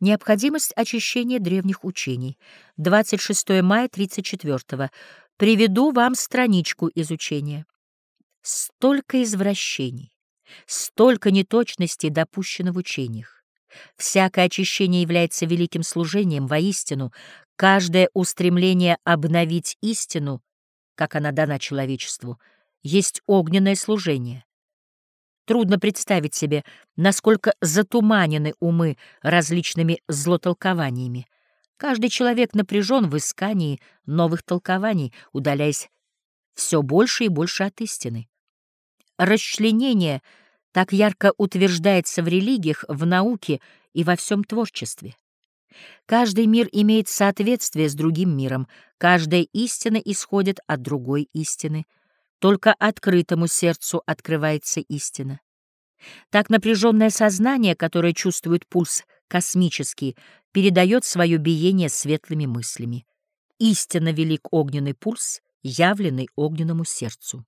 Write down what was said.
Необходимость очищения древних учений. 26 мая 34 -го. Приведу вам страничку изучения. Столько извращений, столько неточностей допущено в учениях. Всякое очищение является великим служением воистину, каждое устремление обновить истину, как она дана человечеству, есть огненное служение. Трудно представить себе, насколько затуманены умы различными злотолкованиями. Каждый человек напряжен в искании новых толкований, удаляясь все больше и больше от истины. Расчленение так ярко утверждается в религиях, в науке и во всем творчестве. Каждый мир имеет соответствие с другим миром, каждая истина исходит от другой истины — только открытому сердцу открывается истина. Так напряженное сознание, которое чувствует пульс космический, передает свое биение светлыми мыслями. Истинно велик огненный пульс, явленный огненному сердцу.